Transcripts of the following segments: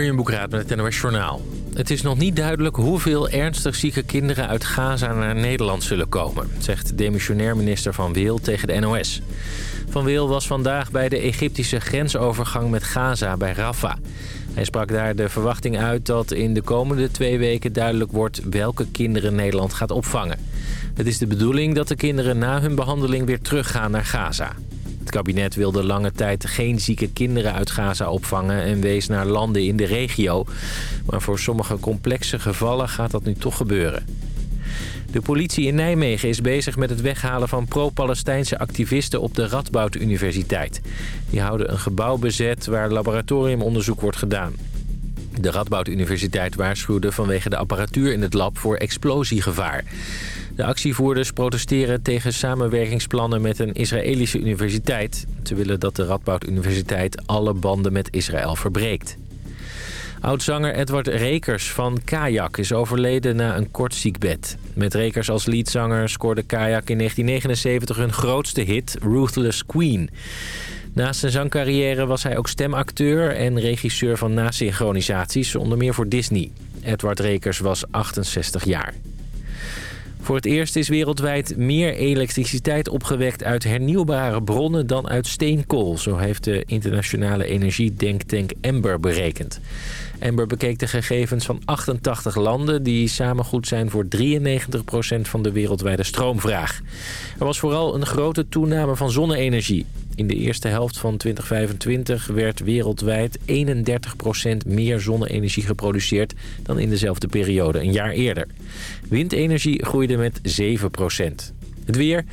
Jurjen met het NOS Journaal. Het is nog niet duidelijk hoeveel ernstig zieke kinderen uit Gaza naar Nederland zullen komen... zegt demissionair minister Van Weel tegen de NOS. Van Weel was vandaag bij de Egyptische grensovergang met Gaza bij Rafah. Hij sprak daar de verwachting uit dat in de komende twee weken duidelijk wordt... welke kinderen Nederland gaat opvangen. Het is de bedoeling dat de kinderen na hun behandeling weer teruggaan naar Gaza. Het kabinet wilde lange tijd geen zieke kinderen uit Gaza opvangen... en wees naar landen in de regio. Maar voor sommige complexe gevallen gaat dat nu toch gebeuren. De politie in Nijmegen is bezig met het weghalen van pro-Palestijnse activisten op de Radboud Universiteit. Die houden een gebouw bezet waar laboratoriumonderzoek wordt gedaan. De Radboud Universiteit waarschuwde vanwege de apparatuur in het lab voor explosiegevaar. De actievoerders protesteren tegen samenwerkingsplannen met een Israëlische universiteit. Ze willen dat de Radboud Universiteit alle banden met Israël verbreekt. Oudzanger Edward Rekers van Kajak is overleden na een kort ziekbed. Met Rekers als leadzanger scoorde Kajak in 1979 hun grootste hit, Ruthless Queen. Naast zijn zangcarrière was hij ook stemacteur en regisseur van nasynchronisaties, onder meer voor Disney. Edward Rekers was 68 jaar. Voor het eerst is wereldwijd meer elektriciteit opgewekt uit hernieuwbare bronnen dan uit steenkool. Zo heeft de internationale energiedenktank Ember berekend. Ember bekeek de gegevens van 88 landen die samen goed zijn voor 93% van de wereldwijde stroomvraag. Er was vooral een grote toename van zonne-energie. In de eerste helft van 2025 werd wereldwijd 31% meer zonne-energie geproduceerd dan in dezelfde periode een jaar eerder. Windenergie groeide met 7%. Het weer.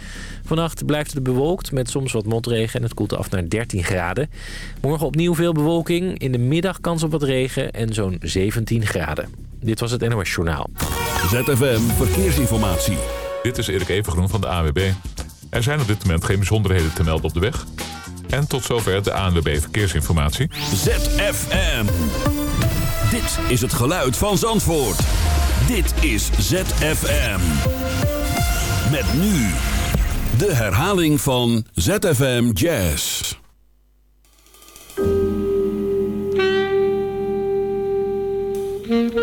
Vannacht blijft het bewolkt met soms wat motregen en het koelt af naar 13 graden. Morgen opnieuw veel bewolking. In de middag kans op wat regen en zo'n 17 graden. Dit was het NOS Journaal. ZFM Verkeersinformatie. Dit is Erik Evengroen van de AWB. Er zijn op dit moment geen bijzonderheden te melden op de weg. En tot zover de ANWB Verkeersinformatie. ZFM. Dit is het geluid van Zandvoort. Dit is ZFM. Met nu de herhaling van ZFM Jazz. Mm-hmm.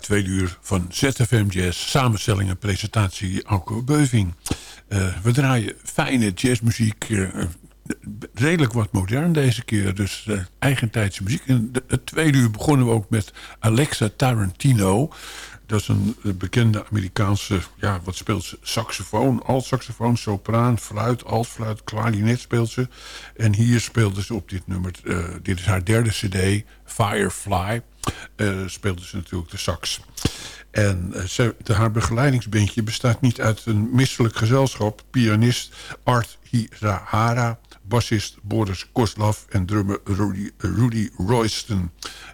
tweede uur van ZFM Jazz. Samenstelling en presentatie Auke Beuving. Uh, we draaien fijne jazzmuziek. Uh, redelijk wat modern deze keer. Dus uh, eigentijdse muziek. In het tweede uur begonnen we ook met Alexa Tarantino. Dat is een bekende Amerikaanse, ja, wat speelt ze? Saxofoon, alt-saxofoon, sopraan, fluit, alt-fluit, klarinet speelt ze. En hier speelde ze op dit nummer, dit is haar derde cd, Firefly. Uh, speelde ze natuurlijk de sax. En uh, ze, haar begeleidingsbandje bestaat niet uit een misselijk gezelschap. Pianist Art Hirahara, bassist Boris Koslav en drummer Rudy, Rudy Royston.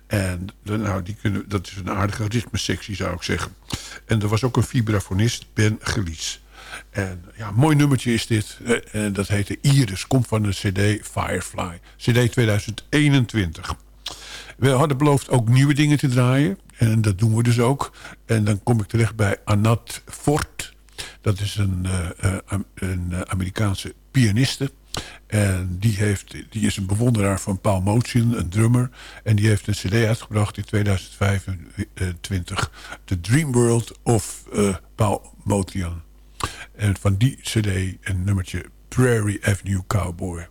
En nou, die kunnen, dat is een aardige ritmesectie zou ik zeggen. En er was ook een vibrafonist, Ben Gelies. En ja, mooi nummertje is dit. En dat heette Iris, komt van de cd Firefly. cd 2021. We hadden beloofd ook nieuwe dingen te draaien. En dat doen we dus ook. En dan kom ik terecht bij Anat Fort. Dat is een, uh, een Amerikaanse pianiste. En die, heeft, die is een bewonderaar van Paul Motion, een drummer. En die heeft een cd uitgebracht in 2025. The Dream World of Paul Motion. En van die cd een nummertje Prairie Avenue Cowboy.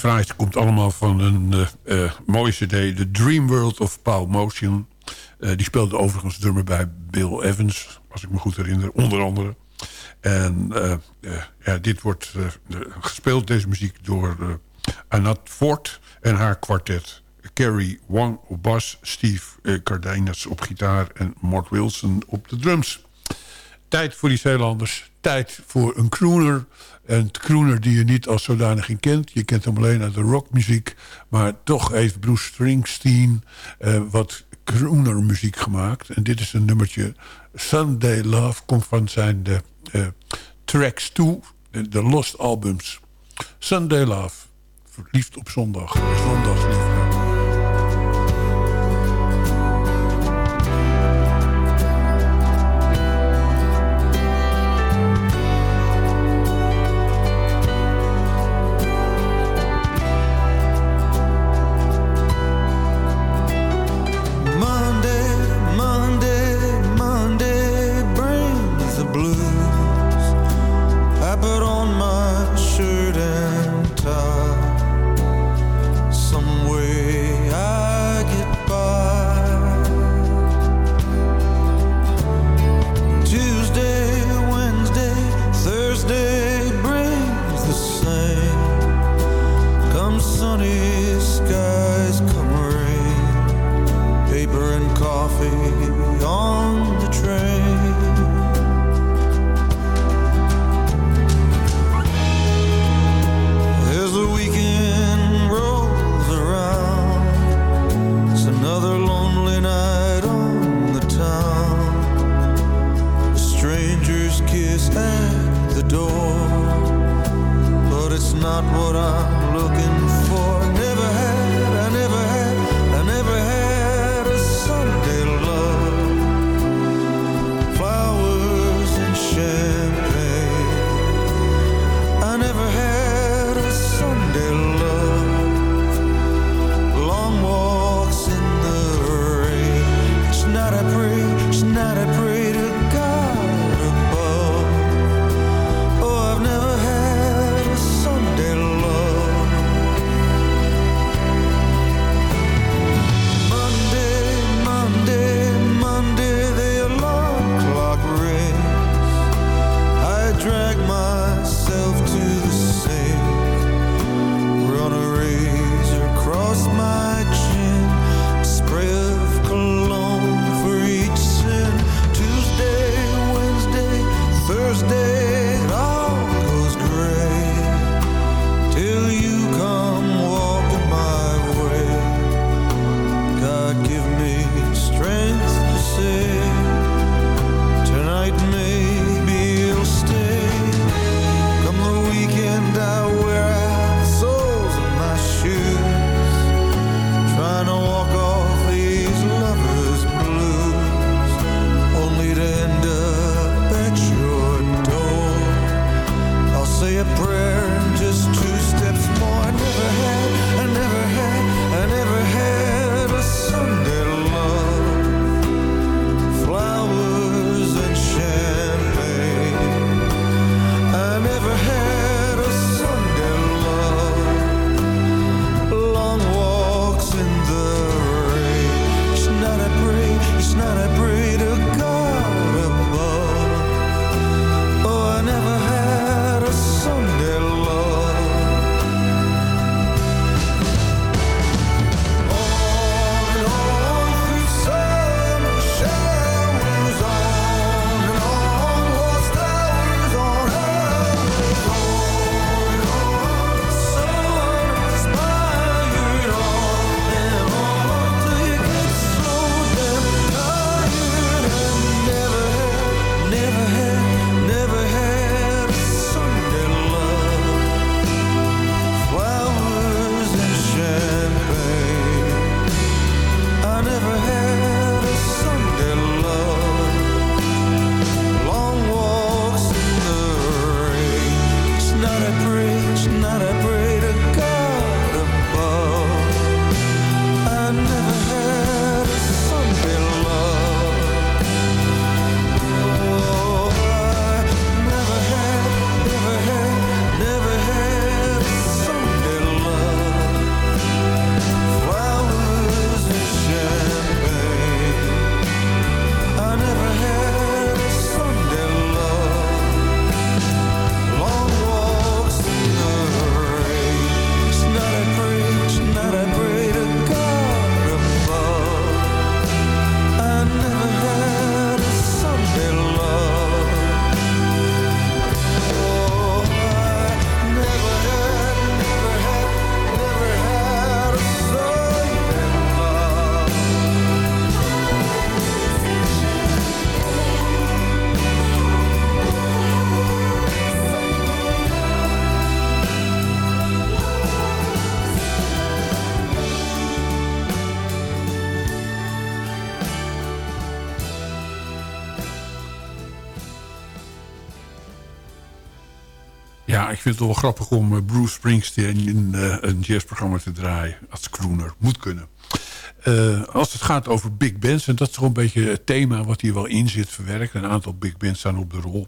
Fraaiste komt allemaal van een uh, mooie cd. The Dream World of Paul Motion. Uh, die speelde overigens drummer bij Bill Evans, als ik me goed herinner. Onder andere. En ja, dit wordt gespeeld, deze muziek, door Anat Ford en haar kwartet. Carrie Wang op bas, Steve Cardenas op gitaar en Mort Wilson op de drums. Tijd voor die Zeelanders, tijd voor een crooner. Een crooner die je niet als zodanig in kent. Je kent hem alleen uit de rockmuziek. Maar toch heeft Bruce Springsteen uh, wat croonermuziek gemaakt. En dit is een nummertje. Sunday Love komt van zijn de, uh, tracks toe. De Lost Albums. Sunday Love. Verliefd op zondag. Zondagsliefde. Ik vind het wel grappig om eh, Bruce Springsteen in uh, een jazzprogramma te draaien. Als crooner. Moet kunnen. Uh, als het gaat over big bands, en dat is toch een beetje het thema wat hier wel in zit verwerkt. Een aantal big bands staan op de rol.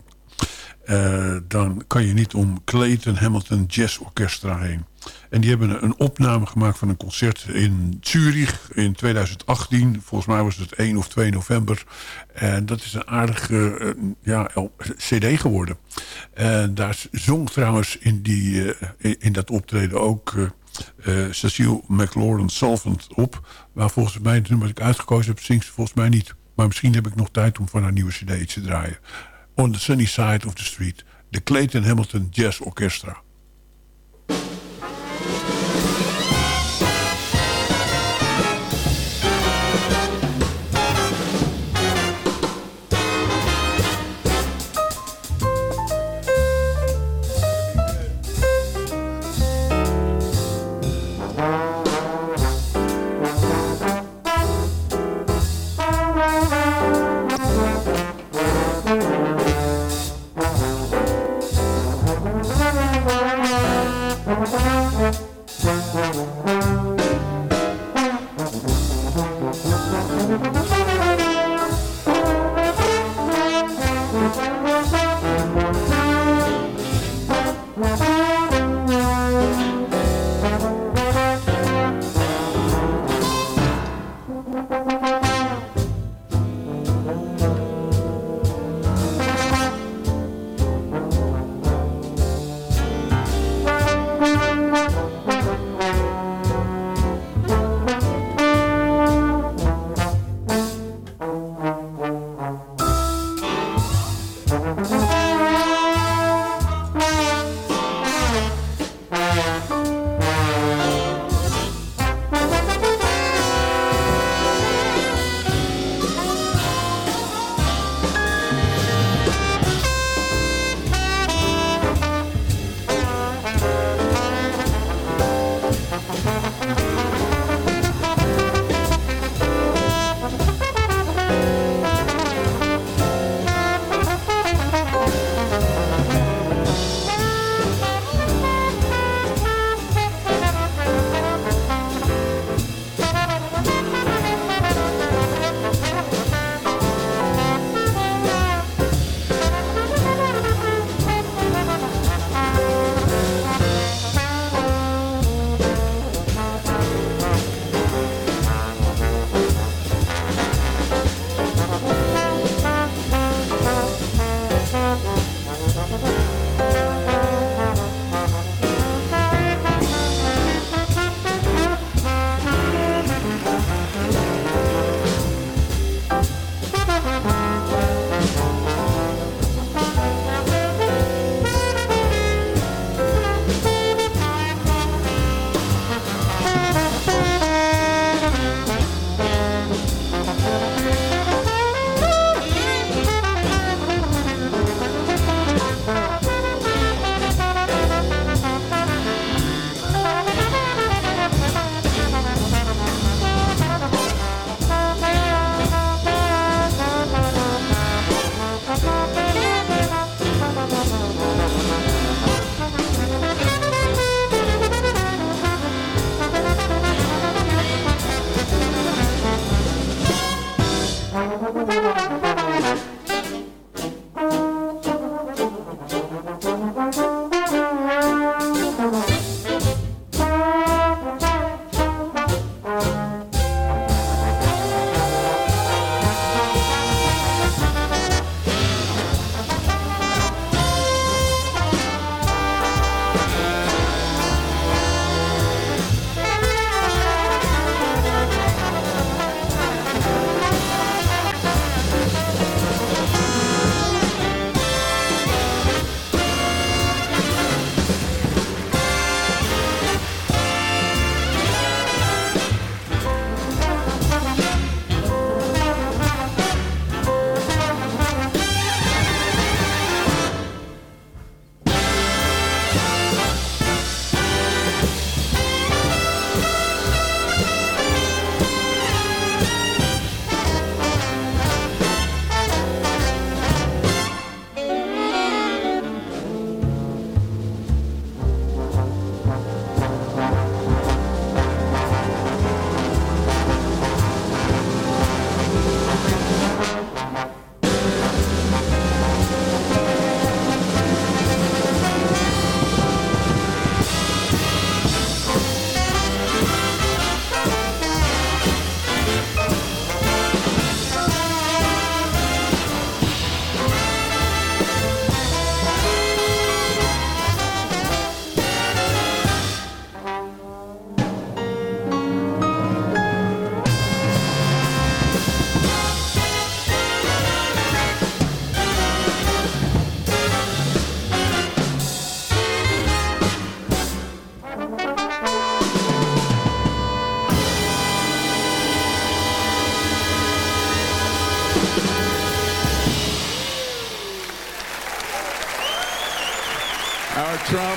Uh, dan kan je niet om Clayton Hamilton Jazz Orchestra heen. En die hebben een opname gemaakt van een concert in Zurich in 2018. Volgens mij was het 1 of 2 november. En dat is een aardige uh, ja, cd geworden. En daar zong trouwens in, die, uh, in dat optreden ook... Cecile McLaurin Salvant op. Maar volgens mij, het nummer dat ik uitgekozen heb, zingt ze volgens mij niet. Maar misschien heb ik nog tijd om van haar nieuwe cd te draaien. On the Sunny Side of the Street. De Clayton Hamilton Jazz Orchestra.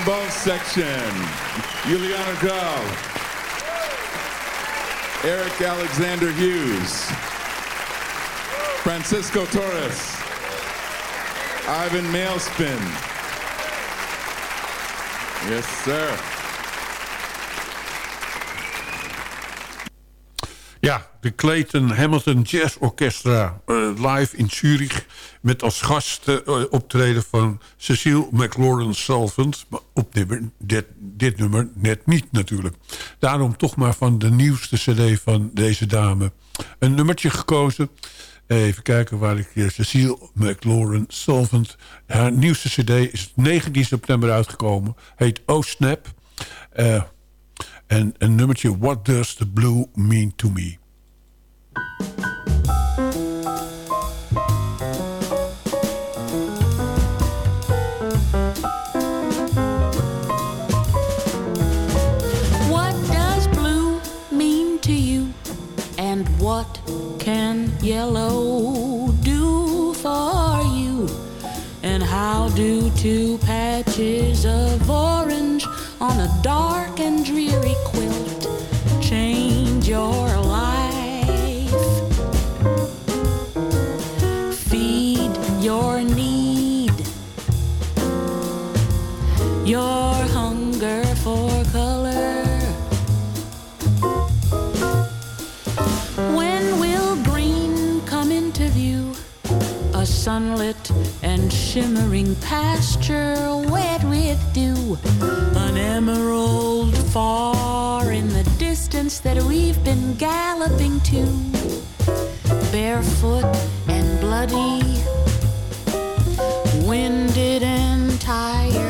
Trombone section, Juliana Grau, Eric Alexander Hughes, Francisco Torres, Ivan Mailspin. Yes, sir. Ja, de Clayton Hamilton Jazz Orchestra uh, live in Zurich... met als gast uh, optreden van Cecile McLaurin Salvant. Op dit, dit, nummer net niet natuurlijk. Daarom toch maar van de nieuwste cd van deze dame. Een nummertje gekozen. Even kijken waar ik... Uh, Cecile McLaurin Salvant. Haar nieuwste cd is 19 september uitgekomen. Heet Oh Snap. En een nummertje What Does the Blue Mean to Me? Yellow do for you? And how do two patches of orange on a dark sunlit and shimmering pasture wet with dew. An emerald far in the distance that we've been galloping to. Barefoot and bloody, winded and tired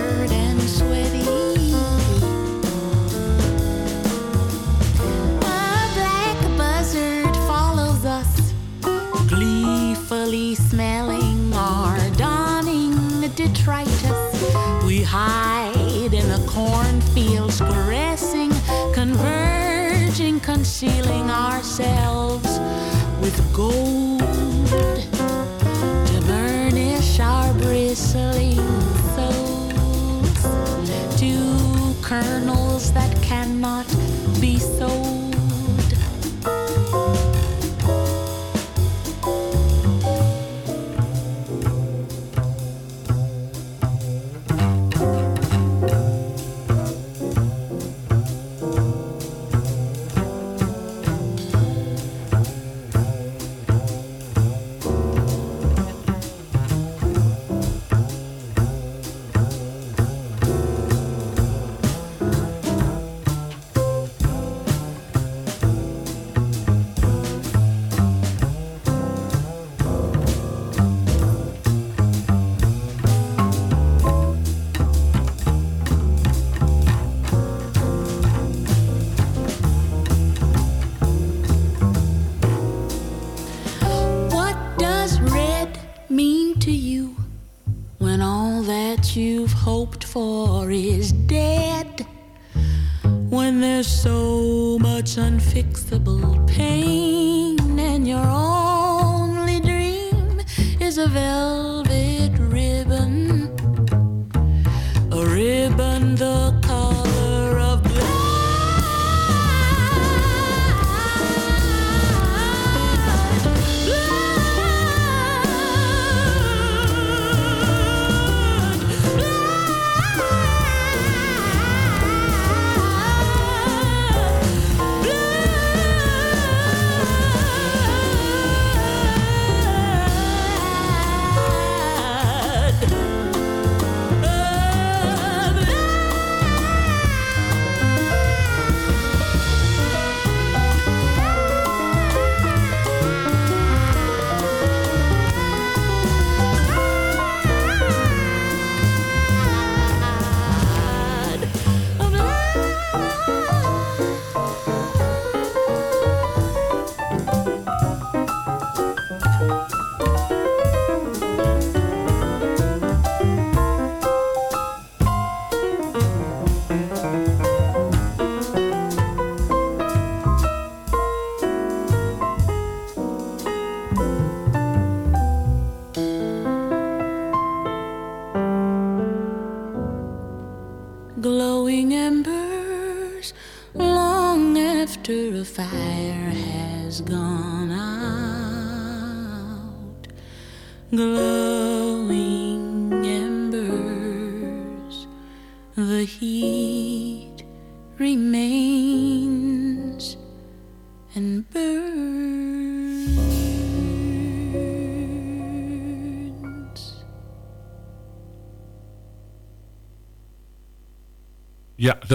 gold to burnish our bristling souls to kernels that cannot for is dead? When there's so much unfixable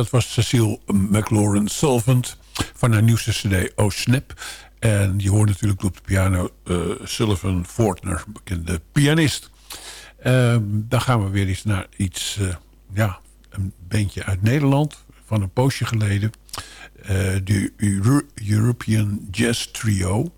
dat was Cecile McLaurin Solvent van haar nieuwste cd Oh Snap. En je hoort natuurlijk op de piano eh, Sullivan Fortner, bekende pianist. Ehm, dan gaan we weer eens naar iets, eh, ja, een bandje uit Nederland van een poosje geleden. Eh, de Euro- European Jazz Trio.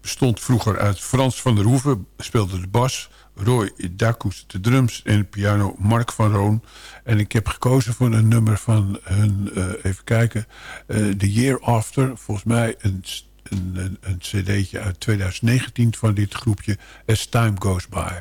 Bestond vroeger uit Frans van der Hoeven, speelde de bas. Roy Dakus de drums en piano Mark van Roon. En ik heb gekozen voor een nummer van hun, eh, even kijken, eh, The Year After. Volgens mij een, een, een cd'tje uit 2019 van dit groepje As Time Goes By.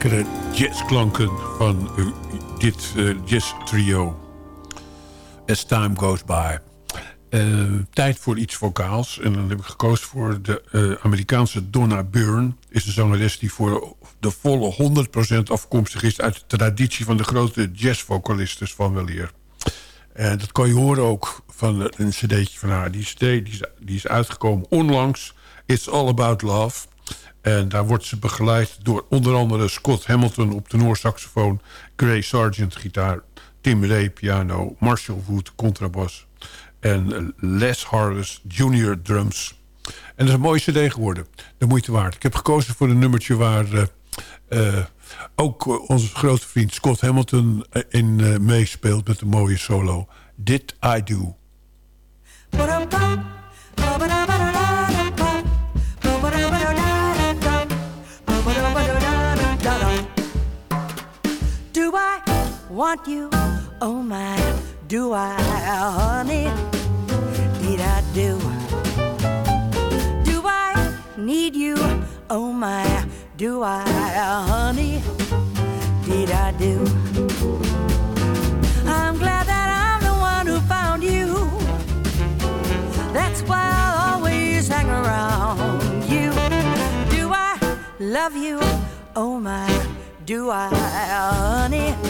Jazzklanken van uh, dit uh, jazz trio. As time goes by. Uh, tijd voor iets vocaals. En dan heb ik gekozen voor de Amerikaanse Donna Byrne. Is een zangeres die voor de volle 100% afkomstig is... uit de traditie van de grote jazzvocalistes van weleer. En dat kan je horen ook van een cd'tje van haar. Die cd die is, die is uitgekomen onlangs. It's All About Love. En daar wordt ze begeleid door onder andere Scott Hamilton op tenorsaxofoon... Gray Sargent gitaar, Tim Ray piano, Marshall Wood contrabas... en Les Harris Junior drums. En dat is een mooie cd geworden. De moeite waard. Ik heb gekozen voor een nummertje waar... Uh, uh, ook onze grote vriend Scott Hamilton in meespeelt met een mooie solo. Did I. Do want you? Oh my, do I, honey? Did I do? Do I need you? Oh my, do I, honey? Did I do? I'm glad that I'm the one who found you. That's why I'll always hang around you. Do I love you? Oh my, do I, honey?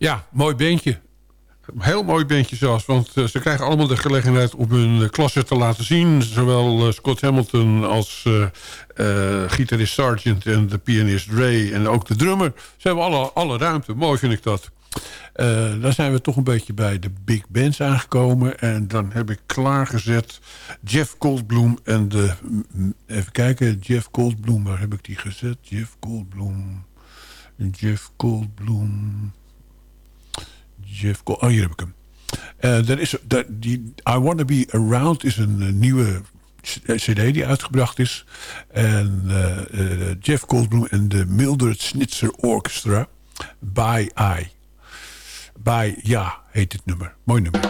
Ja, mooi beentje. Heel mooi beentje zelfs. Want uh, ze krijgen allemaal de gelegenheid om hun uh, klasse te laten zien. Zowel uh, Scott Hamilton als gitarist Sargent en de pianist Ray. En ook de drummer. Ze hebben alle, alle ruimte. Mooi vind ik dat. dan zijn we toch een beetje bij de big bands aangekomen. En dan heb ik klaargezet Jeff Goldblum en de... Even kijken, Jeff Goldblum. Waar heb ik die gezet? Jeff Goldblum. Jeff Goldblum... Jeff Gold. Oh, hier heb ik hem. Uh, is, dat, die, I Wanna Be Around is een, een nieuwe cd die uitgebracht is. En uh, Jeff Goldblum en de Mildred Snitzer Orchestra. By Eye. Bij Ja heet het nummer. Mooi nummer.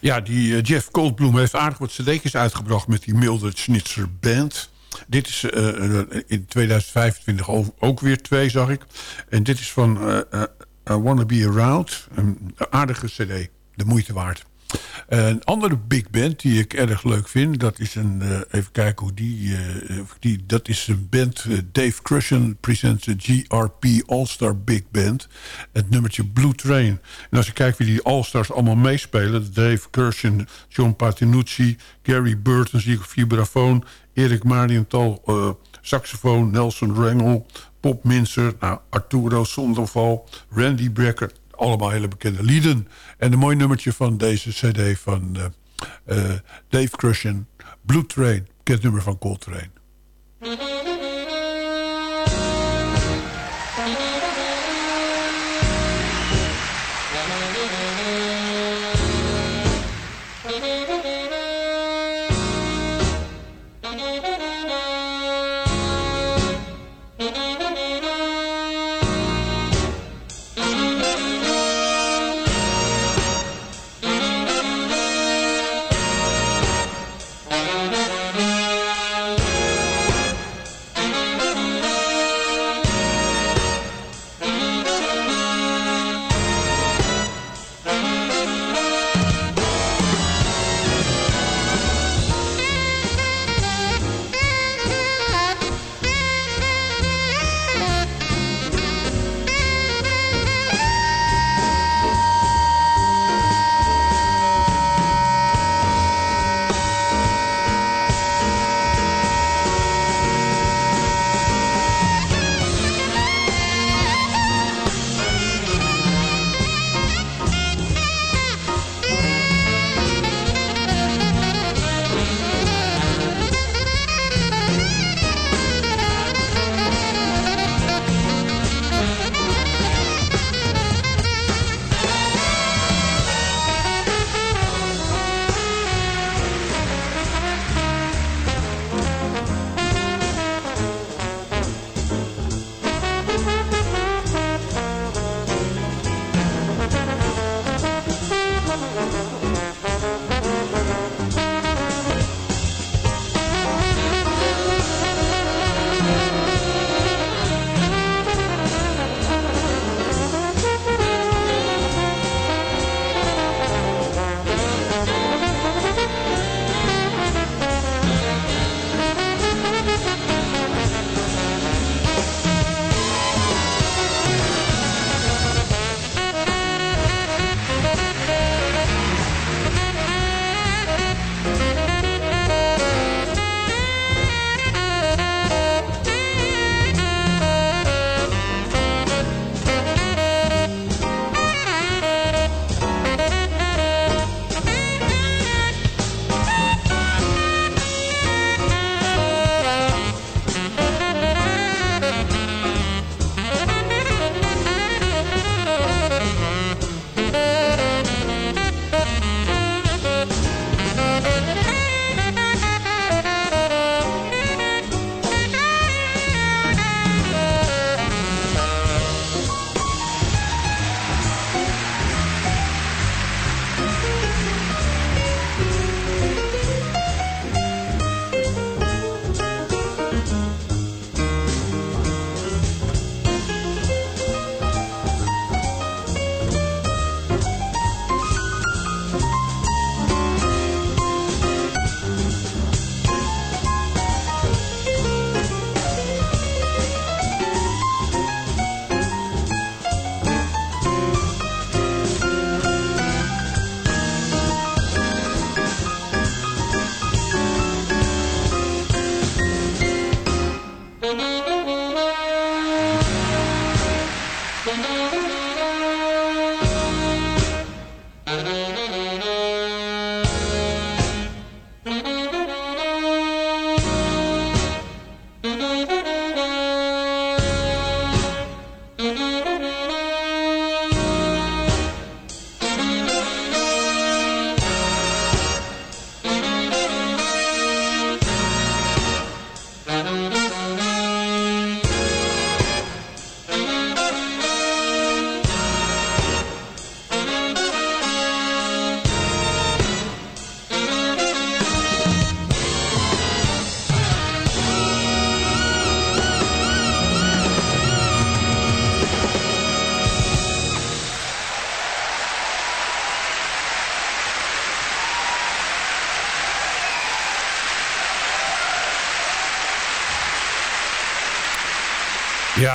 Ja, die eh, Jeff Goldblum heeft aardig wat cd'tjes uitgebracht... met die Mildred Schnitzer Band. Dit is eh, eh, in 2025 ook, weer twee, zag ik. En dit is van I Wanna Be Around. Een aardige cd, de moeite waard. Een andere big band die ik erg leuk vind... dat is een, eh, even kijken hoe die, eh, of die... dat is een band, eh, Dave Crushen presents de GRP All-Star Big Band. Het nummertje Blue Train. En als je kijkt wie die All-Stars allemaal meespelen... Dave Crushen, John Patinucci, Gary Burton, zie ik vibrafoon... Erik Marienthal, eh saxofoon, Nelson Rangel... Bob Minzer, nou, Arturo Sonderval, Randy Brecker... allemaal hele bekende lieden. En een mooi nummertje van deze cd van eh, eh, Dave Crushen... Blue Train, bekend nummer van Coltrane.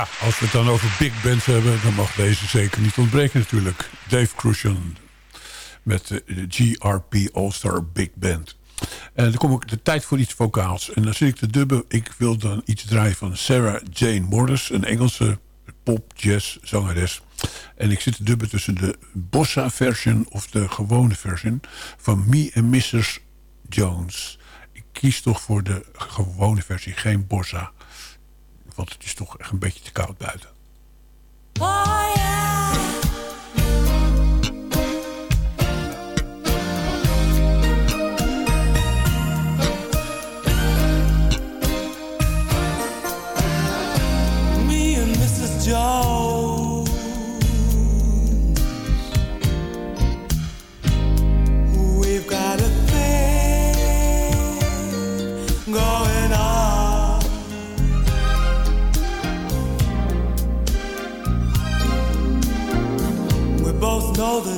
Als we het dan over big bands hebben... dan mag deze zeker niet ontbreken natuurlijk. Dave Crucian met de GRP All-Star Big Band. En dan kom ik de tijd voor iets vocaals. En dan zit ik te dubben. Ik wil dan iets draaien van Sarah Jane Morris. Een Engelse pop, jazz zangeres. En ik zit te dubben tussen de bossa version of de gewone version... van Me and Mrs. Jones. Ik kies toch voor de gewone versie, geen bossa. Want het is toch echt een beetje te koud buiten.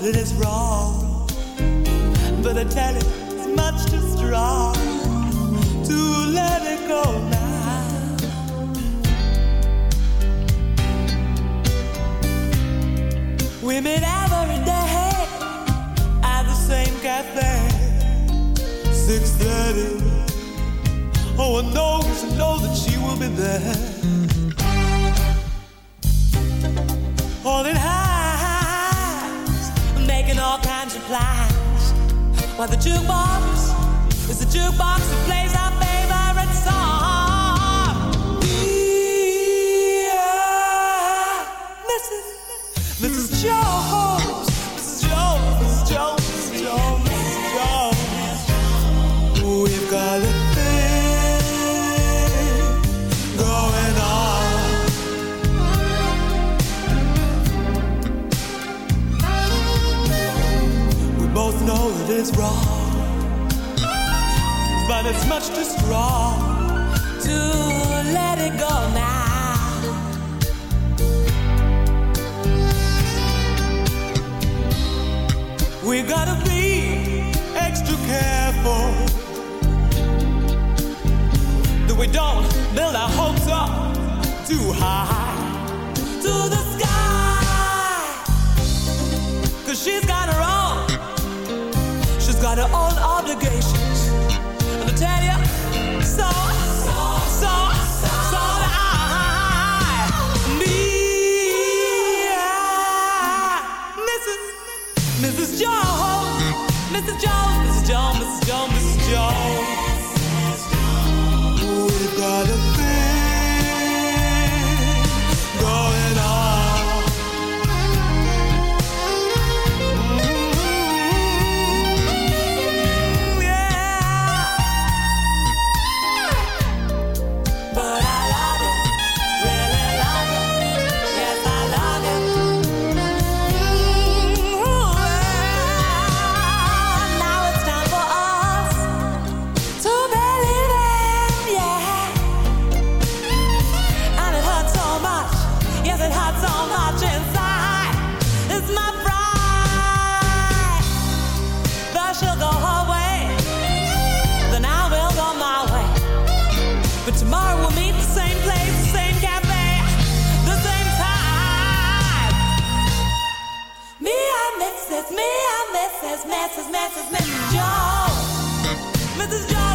That it is wrong, but I tell you, it's much too strong to let it go now. We meet every day at the same cafe, six thirty. Oh, I know, I know that she will be there. Holding hands, plans. While the jukebox is the jukebox that plays our favorite song. Yeah, Mrs. Mrs. Jones, it's wrong, but it's much too strong to let it go now. We gotta be extra careful that we don't build our hopes up too high to the sky. Cause she's got her got her own obligations. And I tell you, so, so, so, so I. Me, I, Mrs. Mrs. Jones, Mrs. Jones, Mrs. Jones, Mrs. Jones, Mrs. Jones. Mrs. Mrs. Mrs. Mrs. Jones. Mrs. Jones.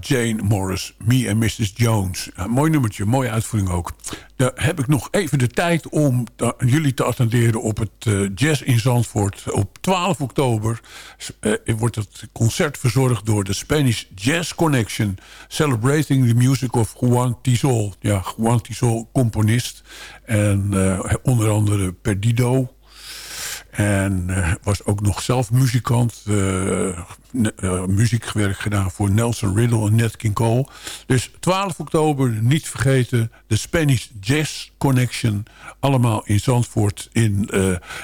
Jane Morris, Me and Mrs. Jones. Mooi nummertje, mooie uitvoering ook. Daar heb ik nog even de tijd om jullie te attenderen op het uh, Jazz in Zandvoort. Op 12 oktober uh, wordt het concert verzorgd door de Spanish Jazz Connection. Celebrating the music of Juan Tizol. Ja, Juan Tizol, componist. En uh, onder andere Perdido, en uh, was ook nog zelf muzikant. Uh, uh, muziekwerk gedaan voor Nelson Riddle en Nat King Cole. Dus 12 oktober, niet vergeten, de Spanish Jazz Connection. Allemaal in Zandvoort in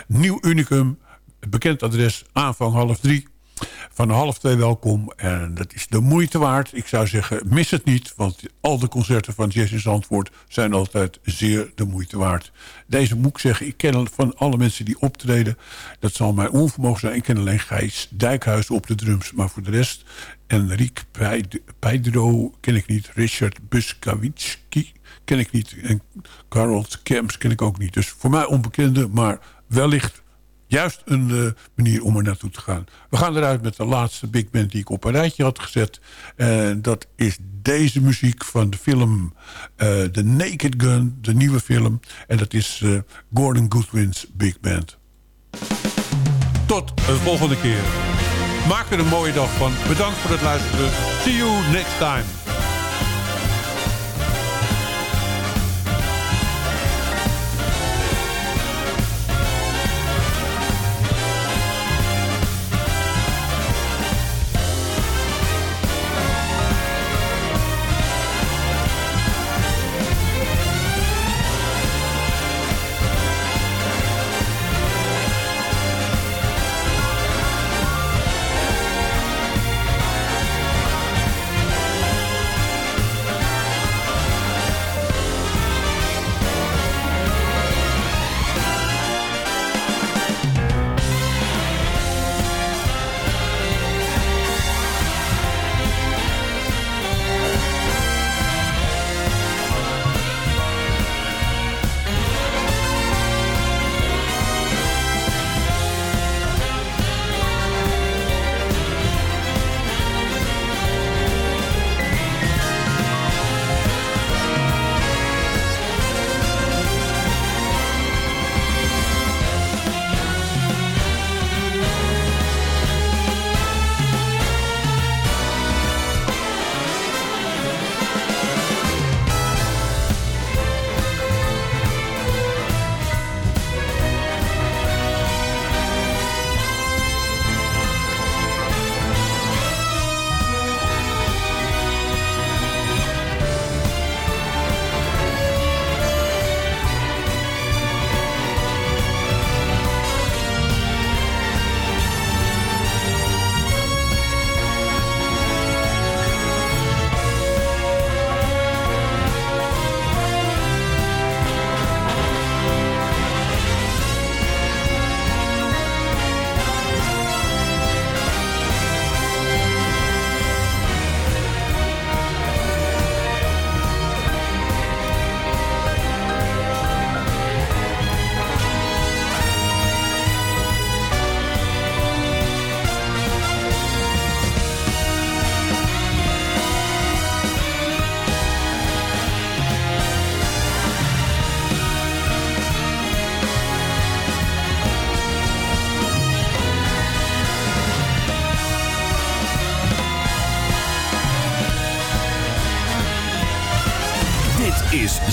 Nieuw Unicum. Bekend adres, aanvang half drie van half twee welkom. En dat is de moeite waard. Ik zou zeggen, mis het niet. Want al de concerten van Jazz in Zandvoort zijn altijd zeer de moeite waard. Deze moet ik zeggen, ik ken van alle mensen die optreden. Dat zal mij onvermogen zijn. Ik ken alleen Gijs Dijkhuis op de drums. Maar voor de rest, Enrique Pedro ken ik niet. Richard Buskawitski ken ik niet. En Carol Kemps ken ik ook niet. Dus voor mij onbekende, maar wellicht juist een uh, manier om er naartoe te gaan. We gaan eruit met de laatste big band die ik op een rijtje had gezet. En dat is deze muziek van de film uh, The Naked Gun, de nieuwe film. En dat is uh, Gordon Goodwin's big band. Tot een volgende keer. Maak er een mooie dag van. Bedankt voor het luisteren. See you next time.